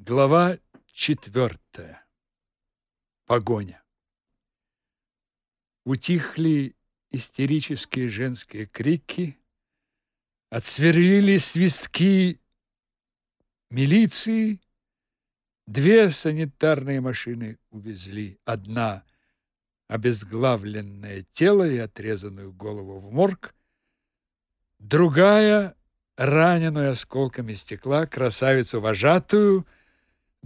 Глава четвертая. Погоня. Утихли истерические женские крики, отсверлили свистки милиции, две санитарные машины увезли. Одна обезглавленное тело и отрезанную голову в морг, другая раненую осколками стекла красавицу-вожатую –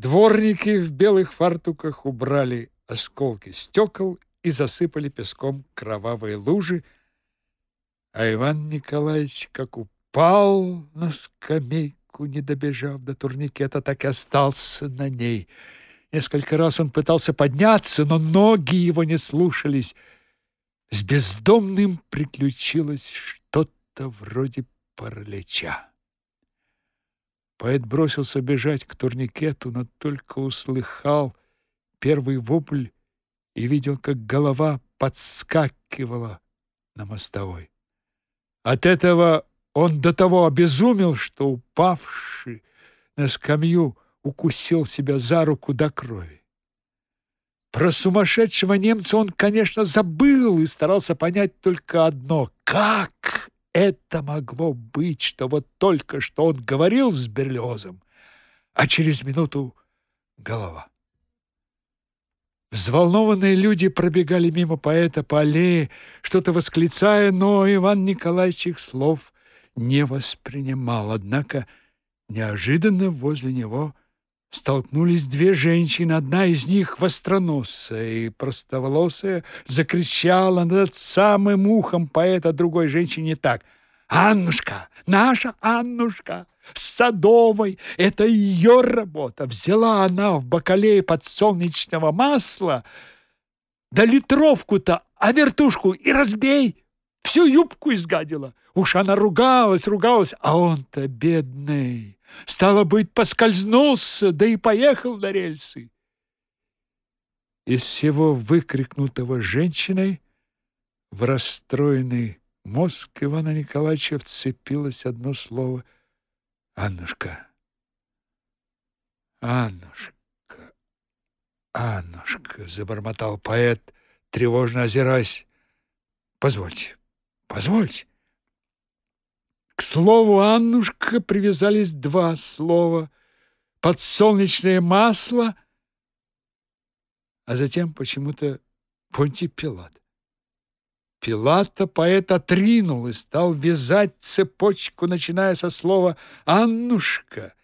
Дворники в белых фартуках убрали осколки стекол и засыпали песком кровавые лужи, а Иван Николаевич как упал на скамейку, не добежав до турникета, так и остался на ней. Несколько раз он пытался подняться, но ноги его не слушались. С бездомным приключилось что-то вроде паралича. Поэт бросился бежать к турникету, но только услыхал первый вопль и видел, как голова подскакивала на мостовой. От этого он до того обезумел, что, упавший на скамью, укусил себя за руку до крови. Про сумасшедшего немца он, конечно, забыл и старался понять только одно — как это могло быть, что вот только что он говорил с Берлиозом, а через минуту голова. Взволнованные люди пробегали мимо поэта по аллее, что-то восклицая, но Иван Николаевич их слов не воспринимал. Однако неожиданно возле него столкнулись две женщины. Одна из них, востроносая и простоволосая, закричала над самым ухом поэта другой женщине так. «Аннушка! Наша Аннушка! Садовой! Это ее работа! Взяла она в бакалее подсолнечного масла, да литровку-то, а вертушку и разбей!» Всю юбку изгадила. Уж она ругалась, ругалась, а он-то бедный Стало быть, поскользнулся, да и поехал на рельсы. Из всего выкрикнутого женщиной в расстроенный мозг Ивана Николаевича вцепилось одно слово «Аннушка». «Аннушка, Аннушка», — забормотал поэт, тревожно озираясь. «Позвольте, позвольте». К слову Аннушка привязались два слова — подсолнечное масло, а затем почему-то Понтий Пилат. Пилата поэт отринул и стал вязать цепочку, начиная со слова «Аннушка»,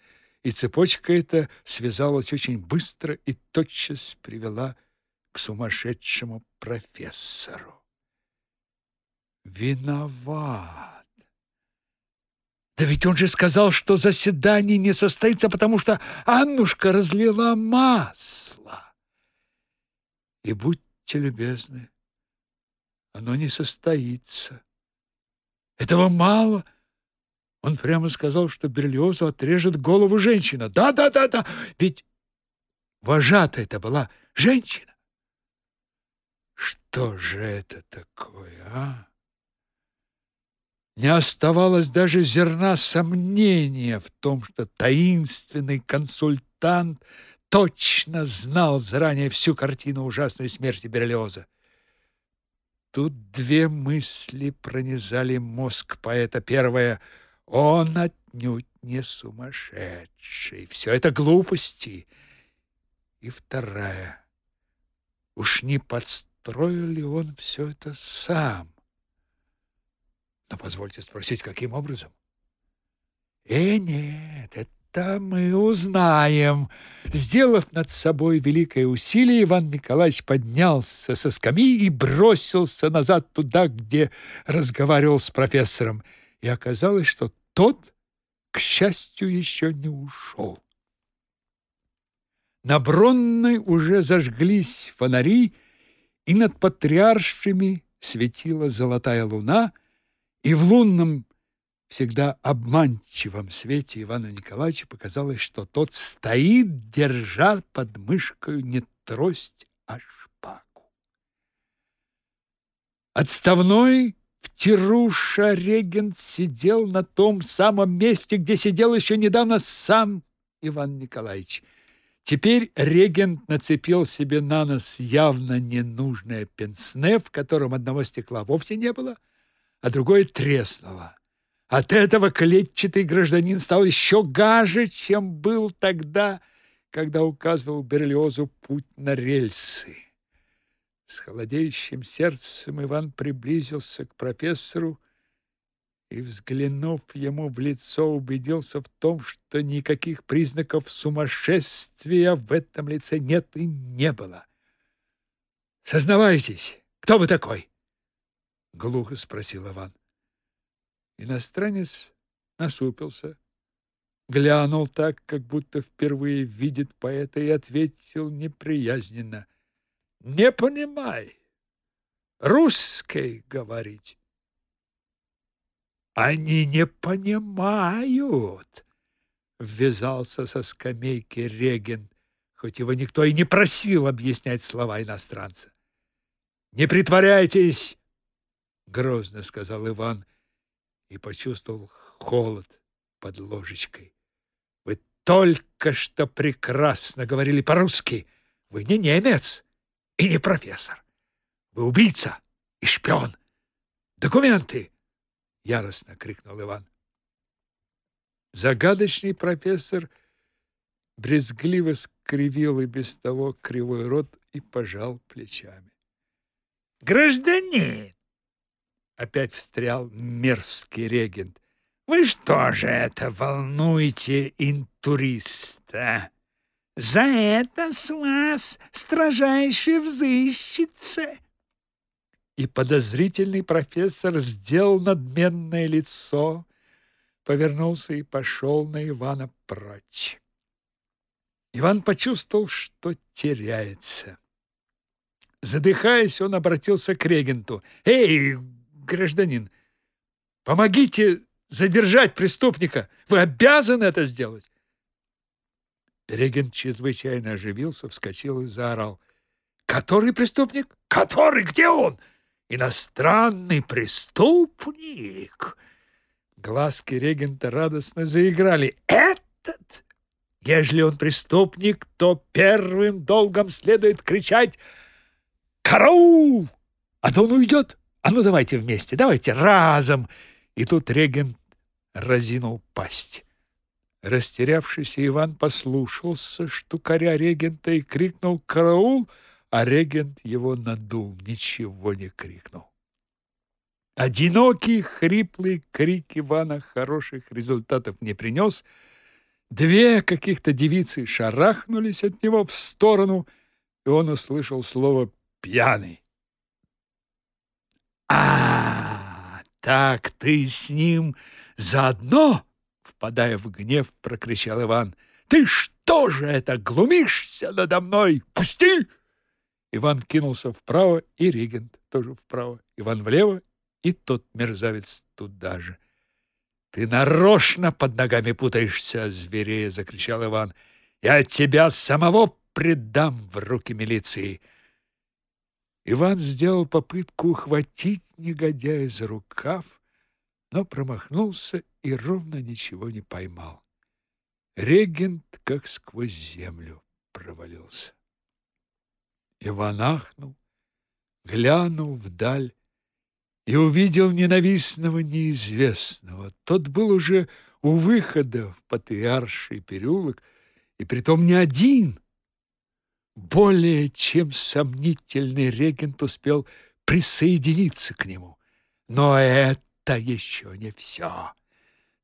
и цепочка эта связалась очень быстро и тотчас привела к сумасшедшему профессору. Виноват. Да ведь он же сказал, что заседание не состоится, потому что Аннушка разлила масло. И будьте любезны, оно не состоится. Этого мало. Он прямо сказал, что Берлиозу отрежет голову женщина. Да, да, да, да, ведь вожатая это была женщина. Что же это такое, а? Не оставалось даже зерна сомнения в том, что таинственный консультант точно знал заранее всю картину ужасной смерти Берлиоза. Тут две мысли пронизали мозг поэта. Первая — он отнюдь не сумасшедший. Все это глупости. И вторая — уж не подстроил ли он все это сам? Но позвольте спросить, каким образом? Э, нет, это мы узнаем. Сделав над собой великое усилие, Иван Николаевич поднялся со скамьи и бросился назад туда, где разговаривал с профессором. И оказалось, что тот, к счастью, еще не ушел. На Бронной уже зажглись фонари, и над патриаршими светила золотая луна — и в лунном, всегда обманчивом свете Ивана Николаевича показалось, что тот стоит, держа под мышкой не трость, а шпагу. Отставной Тируша регент сидел на том самом месте, где сидел еще недавно сам Иван Николаевич. Теперь регент нацепил себе на нос явно ненужное пенсне, в котором одного стекла вовсе не было, а другое треснуло. От этого клетчатый гражданин стал еще гаже, чем был тогда, когда указывал Берлиозу путь на рельсы. С холодеющим сердцем Иван приблизился к профессору и, взглянув ему в лицо, убедился в том, что никаких признаков сумасшествия в этом лице нет и не было. «Сознавайтесь, кто вы такой?» — глухо спросил Иван. Иностранец насупился, глянул так, как будто впервые видит поэта, и ответил неприязненно. «Не понимай. Русский говорить». Они не понимают, ввязался со скамейки регент, хоть его никто и не просил объяснять слова иностранца. Не притворяйтесь, грозно сказал Иван и почувствовал холод под ложечкой. Вы только что прекрасно говорили по-русски. Вы не немец и не профессор. Вы убийца и шпион. Документы яростно крикнул Иван. Загадочный профессор брезгливо скривил и без того кривой рот и пожал плечами. Гражданин, опять встрял мерзкий регент. Вы что же это волнуете интуриста? За это с вас строжайше взыщется и подозрительный профессор сделал надменное лицо, повернулся и пошел на Ивана прочь. Иван почувствовал, что теряется. Задыхаясь, он обратился к регенту. «Эй, гражданин, помогите задержать преступника! Вы обязаны это сделать!» Регент чрезвычайно оживился, вскочил и заорал. «Который преступник? Который? Где он? иностранный преступник. Глазки регента радостно заиграли. Этот? Ежели он преступник, то первым долгом следует кричать «Караул!» А то он уйдет. А ну давайте вместе, давайте разом. И тут регент разинул пасть. Растерявшийся Иван послушался штукаря регента и крикнул «Караул!» а регент его надул, ничего не крикнул. Одинокий хриплый крик Ивана хороших результатов не принес. Две каких-то девицы шарахнулись от него в сторону, и он услышал слово «пьяный». «А, так ты с ним заодно?» Впадая в гнев, прокричал Иван. «Ты что же это, глумишься надо мной? Пусти!» Иван кинулся вправо, и регент тоже вправо. Иван влево, и тот мерзавец туда же. «Ты нарочно под ногами путаешься!» — зверея закричал Иван. «Я тебя самого предам в руки милиции!» Иван сделал попытку ухватить негодяя за рукав, но промахнулся и ровно ничего не поймал. Регент как сквозь землю провалился. Иван ахнул, глянул вдаль и увидел ненавистного неизвестного. Тот был уже у выхода в Патриарший переулок, и притом не один. Более чем сомнительный регент успел присоединиться к нему. Но это еще не все.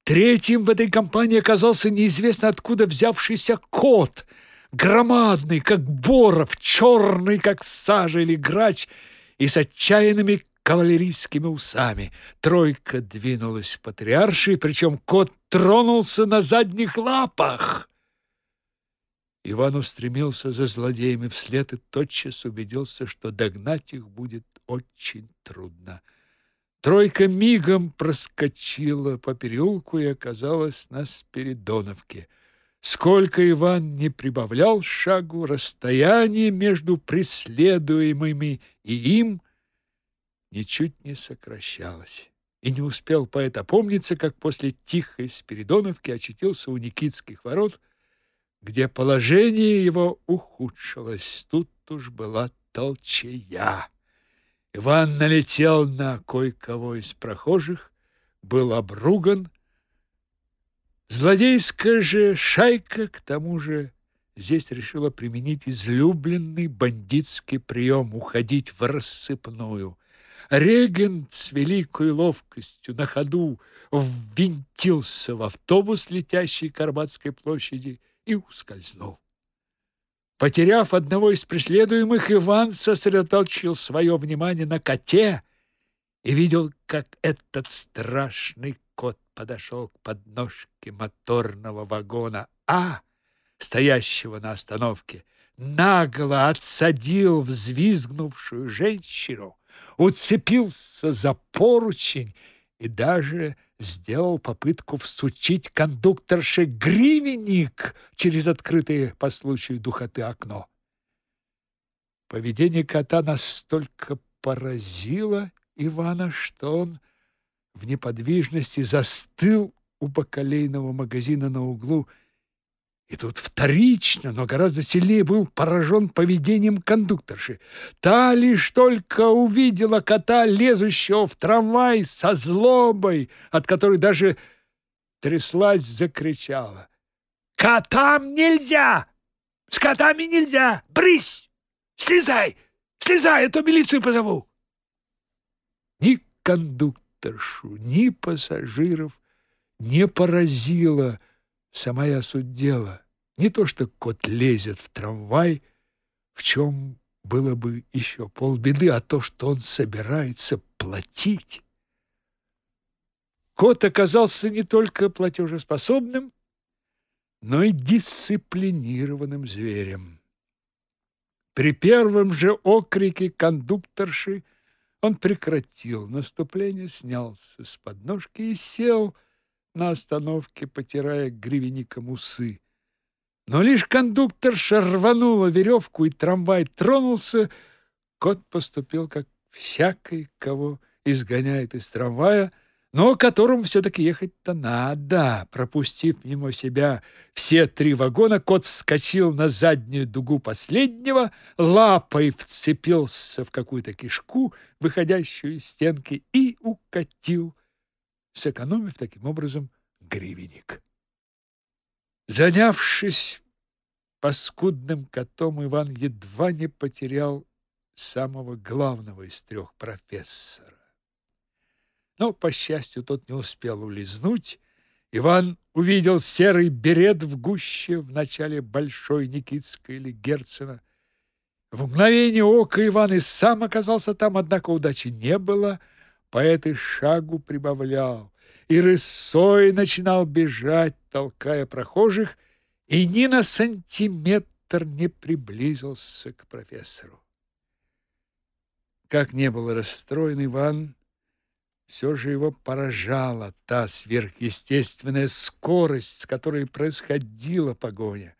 Третьим в этой компании оказался неизвестно откуда взявшийся кот — громадный, как боров, черный, как сажа или грач, и с отчаянными кавалерийскими усами. Тройка двинулась в патриарши, причем кот тронулся на задних лапах. Иван устремился за злодеями вслед и тотчас убедился, что догнать их будет очень трудно. Тройка мигом проскочила по переулку и оказалась на Спиридоновке — Сколько Иван не прибавлял шагу, расстояние между преследуемыми и им ничуть не сокращалось. И не успел поэт опомниться, как после тихой Спиридоновки очутился у Никитских ворот, где положение его ухудшилось. Тут уж была толчая. Иван налетел на кое-кого из прохожих, был обруган. Злодейская же шайка, к тому же, здесь решила применить излюбленный бандитский прием — уходить в рассыпную. Регент с великой ловкостью на ходу ввинтился в автобус, летящий к Арбатской площади, и ускользнул. Потеряв одного из преследуемых, Иван сосредоточил свое внимание на коте и видел, как этот страшный кот подошел к подножке моторного вагона А, стоящего на остановке, нагло отсадил взвизгнувшую женщину, уцепился за поручень и даже сделал попытку всучить кондукторше гривенник через открытое по случаю духоты окно. Поведение кота настолько поразило Ивана, что он в неподвижности застыл у бакалейного магазина на углу и тут вторично, но гораздо сильнее был поражен поведением кондукторши. Та лишь только увидела кота, лезущего в трамвай со злобой, от которой даже тряслась, закричала. «Котам нельзя! С котами нельзя! Брысь! Слезай! Слезай, а то милицию позову!» Ни кондукторшу, ни пассажиров не поразило, самая суть дела. Не то, что кот лезет в трамвай, в чем было бы еще полбеды, а то, что он собирается платить. Кот оказался не только платежеспособным, но и дисциплинированным зверем. При первом же окрике кондукторши он прекратил наступление, снялся с подножки и сел на остановке, потирая гривенником усы. Но лишь кондуктор рванула веревку, и трамвай тронулся. Кот поступил, как всякий, кого изгоняет из трамвая, но которому все-таки ехать-то надо. Пропустив мимо себя все три вагона, кот вскочил на заднюю дугу последнего, лапой вцепился в какую-то кишку, выходящую из стенки, и укатил сэкономив таким образом гривенник. Занявшись паскудным котом, Иван едва не потерял самого главного из трех профессора. Но, по счастью, тот не успел улизнуть. Иван увидел серый берет в гуще в начале Большой Никитской или Герцена. В мгновение ока Иван и сам оказался там, однако удачи не было — Поэт и шагу прибавлял, и рысой начинал бежать, толкая прохожих, и ни на сантиметр не приблизился к профессору. Как не был расстроен Иван, все же его поражала та сверхъестественная скорость, с которой происходила погоня.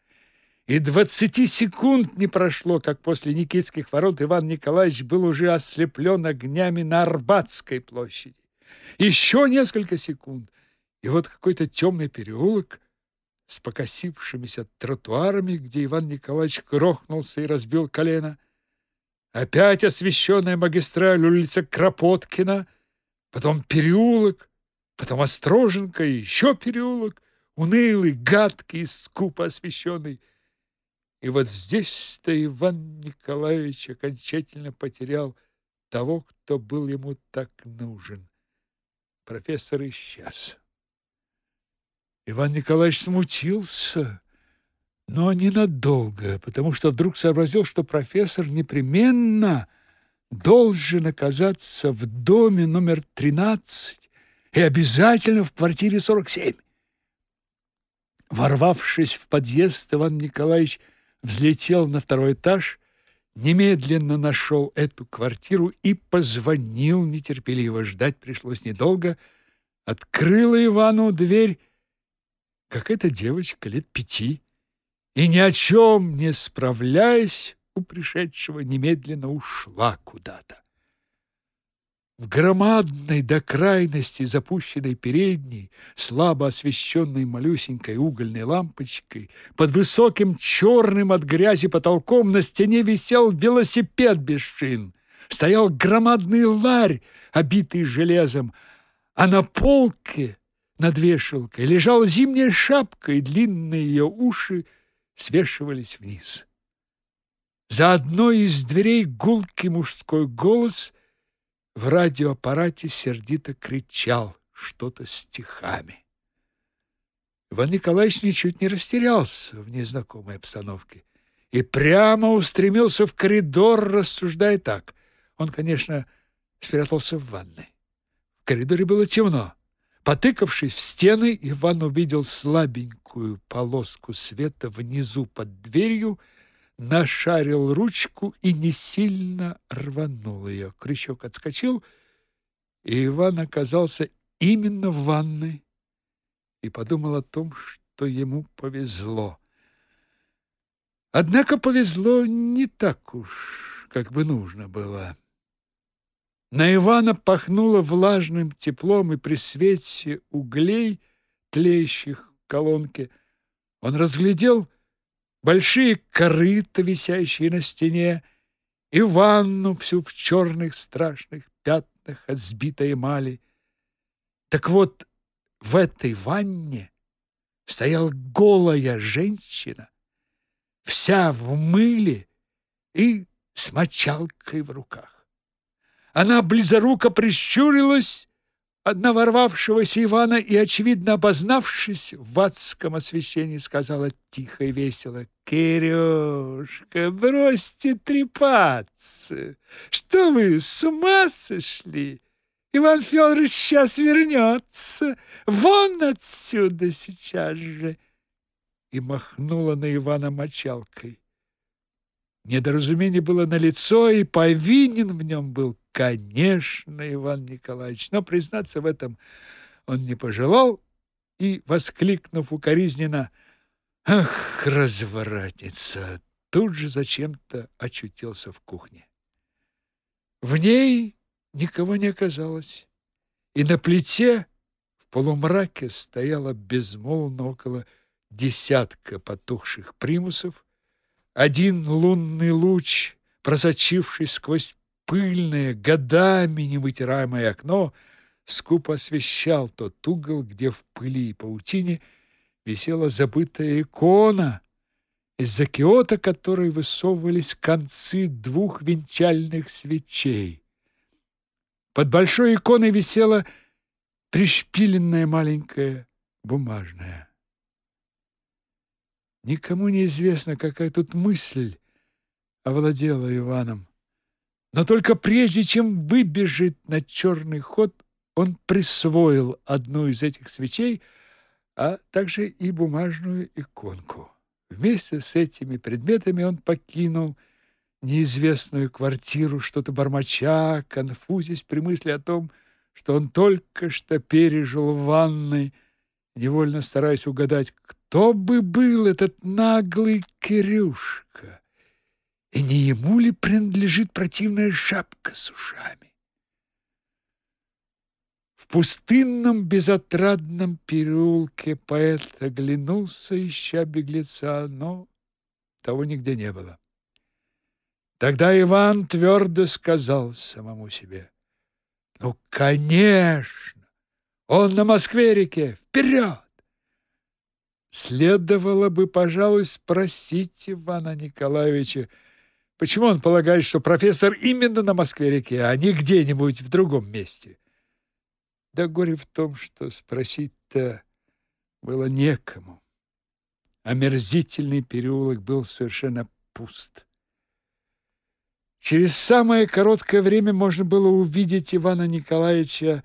И двадцати секунд не прошло, как после Никитских ворот Иван Николаевич был уже ослеплен огнями на Арбатской площади. Еще несколько секунд, и вот какой-то темный переулок с покосившимися тротуарами, где Иван Николаевич грохнулся и разбил колено. Опять освещенная магистраль улица Кропоткина, потом переулок, потом Остроженка и еще переулок, унылый, гадкий, скупо освещенный, и вот здесь-то Иван Николаевич окончательно потерял того, кто был ему так нужен. Профессор исчез. Иван Николаевич смутился, но ненадолго, потому что вдруг сообразил, что профессор непременно должен оказаться в доме номер 13 и обязательно в квартире 47. Ворвавшись в подъезд, Иван Николаевич взлетел на второй этаж, немедленно нашел эту квартиру и позвонил нетерпеливо. Ждать пришлось недолго. Открыла Ивану дверь какая-то девочка лет пяти и ни о чем не справляясь у пришедшего немедленно ушла куда-то. В громадной до крайности запущенной передней, слабо освещенной малюсенькой угольной лампочкой, под высоким черным от грязи потолком на стене висел велосипед без шин. Стоял громадный ларь, обитый железом, а на полке над вешалкой лежала зимняя шапка, и длинные ее уши свешивались вниз. За одной из дверей гулкий мужской голос — в радиоаппарате сердито кричал что-то стихами. Иван Николаевич ничуть не растерялся в незнакомой обстановке и прямо устремился в коридор, рассуждая так. Он, конечно, спрятался в ванной. В коридоре было темно. Потыкавшись в стены, Иван увидел слабенькую полоску света внизу под дверью нашарил ручку и не сильно рванул ее. Крючок отскочил, и Иван оказался именно в ванной и подумал о том, что ему повезло. Однако повезло не так уж, как бы нужно было. На Ивана пахнуло влажным теплом, и при свете углей, тлеющих в колонке, он разглядел большие корыта, висящие на стене, и ванну всю в черных страшных пятнах от сбитой эмали. Так вот, в этой ванне стояла голая женщина, вся в мыле и с мочалкой в руках. Она близоруко прищурилась Одна ворвавшегося Ивана и, очевидно обознавшись в адском освещении, сказала тихо и весело, «Кирюшка, бросьте трепаться! Что вы, с ума сошли? Иван Федорович сейчас вернется! Вон отсюда сейчас же!» И махнула на Ивана мочалкой. Недоразумение было налицо, и повинен в нем был Конечно, Иван Николаевич, но признаться в этом он не пожелал и, воскликнув укоризненно «Ах, разворотится!» тут же зачем-то очутился в кухне. В ней никого не оказалось, и на плите в полумраке стояло безмолвно около десятка потухших примусов. Один лунный луч, просочившись сквозь пыльное, годами невытираемое окно скупо освещал тот угол, где в пыли и паутине висела забытая икона, из-за киота которой высовывались концы двух венчальных свечей. Под большой иконой висела пришпиленная маленькая бумажная. Никому не известно, какая тут мысль овладела Иваном. Но только прежде чем выбежать на черный ход, он присвоил одну из этих свечей, а также и бумажную иконку. Вместе с этими предметами он покинул неизвестную квартиру, что-то бормоча, конфузясь при мысли о том, что он только что пережил в ванной, невольно стараясь угадать, кто бы был этот наглый Кирюшка. И не ему ли принадлежит противная шапка с ушами? В пустынном безотрадном переулке поэт оглянулся, ища беглеца, но того нигде не было. Тогда Иван твердо сказал самому себе, «Ну, конечно! Он на Москве-реке! Вперед!» Следовало бы, пожалуй, спросить Ивана Николаевича, Почему он полагает, что профессор именно на Москве-реке, а не где-нибудь в другом месте? Да горе в том, что спросить-то было некому. Омерзительный переулок был совершенно пуст. Через самое короткое время можно было увидеть Ивана Николаевича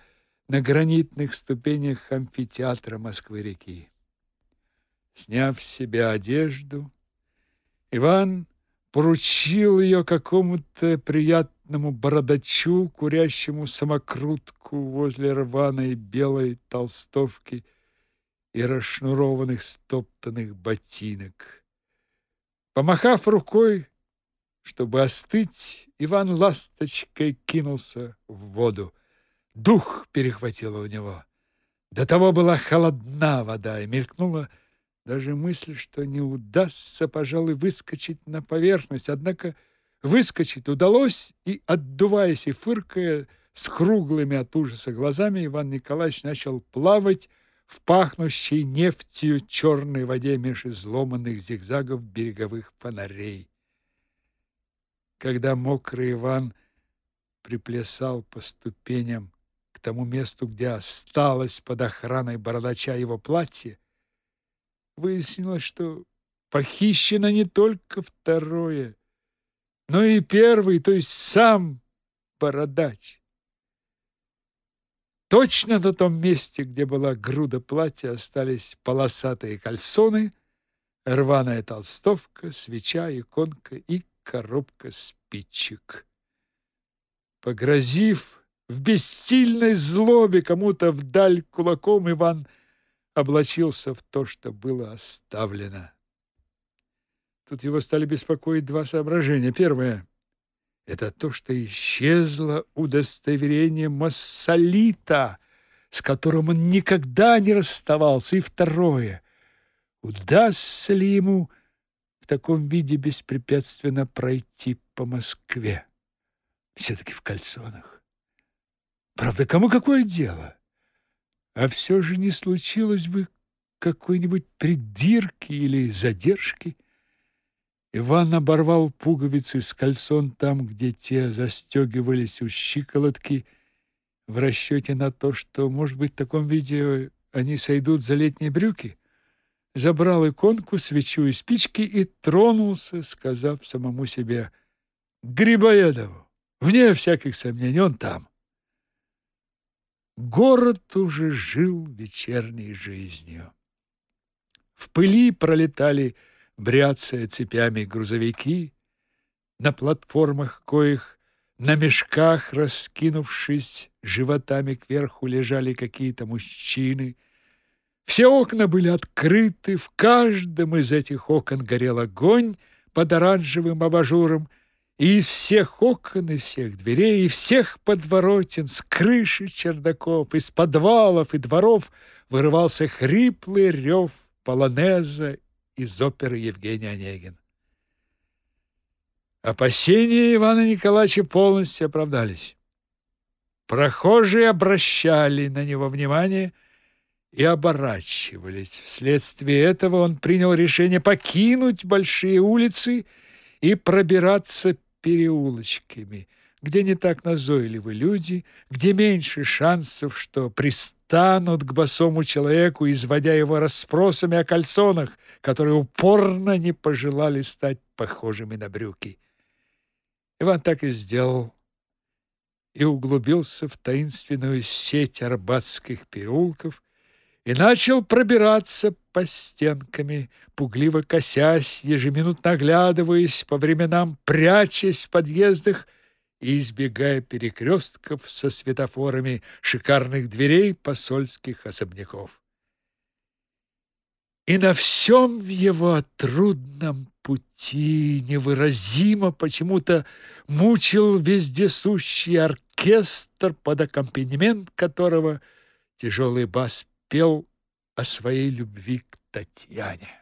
на гранитных ступенях амфитеатра Москвы-реки. Сняв с себя одежду, Иван поручил ее какому-то приятному бородачу, курящему самокрутку возле рваной белой толстовки и расшнурованных стоптанных ботинок. Помахав рукой, чтобы остыть, Иван ласточкой кинулся в воду. дух перехватило у него. До того была холодна вода, и мелькнула даже мысль, что не удастся, пожалуй, выскочить на поверхность. Однако выскочить удалось, и, отдуваясь и фыркая, с круглыми от ужаса глазами, Иван Николаевич начал плавать в пахнущей нефтью черной воде меж изломанных зигзагов береговых фонарей. Когда мокрый Иван приплясал по ступеням к тому месту, где осталось под охраной бородача его платье, выяснилось, что похищено не только второе, но и первый, то есть сам бородач. Точно на том месте, где была груда платья, остались полосатые кальсоны, рваная толстовка, свеча, иконка и коробка спичек. Погрозив в бессильной злобе кому-то вдаль кулаком, Иван облачился в то, что было оставлено. Тут его стали беспокоить два соображения. Первое — это то, что исчезло удостоверение Массолита, с которым он никогда не расставался. И второе — удастся ли ему в таком виде беспрепятственно пройти по Москве? Все-таки в кальсонах. Правда, кому какое дело? А все же не случилось бы какой-нибудь придирки или задержки. Иван оборвал пуговицы с кальсон там, где те застегивались у щиколотки, в расчете на то, что, может быть, в таком виде они сойдут за летние брюки, забрал иконку, свечу и спички и тронулся, сказав самому себе «Грибоедову! Вне всяких сомнений, он там!» Город уже жил вечерней жизнью. В пыли пролетали бряцая цепями грузовики, на платформах коих на мешках, раскинувшись животами кверху, лежали какие-то мужчины. Все окна были открыты, в каждом из этих окон горел огонь под оранжевым абажуром, и из всех окон, из всех дверей, и всех подворотен, с крыши чердаков, из подвалов и дворов вырывался хриплый рев полонеза из оперы Евгений Онегин. Опасения Ивана Николаевича полностью оправдались. Прохожие обращали на него внимание и оборачивались. Вследствие этого он принял решение покинуть большие улицы и пробираться переулочками – где не так назойливы люди, где меньше шансов, что пристанут к босому человеку, изводя его расспросами о кальсонах, которые упорно не пожелали стать похожими на брюки. Иван так и сделал и углубился в таинственную сеть арбатских переулков и начал пробираться по стенками, пугливо косясь, ежеминутно оглядываясь, по временам прячась в подъездах, и избегая перекрестков со светофорами шикарных дверей посольских особняков. И на всем его трудном пути невыразимо почему-то мучил вездесущий оркестр, под аккомпанемент которого тяжелый бас пел о своей любви к Татьяне.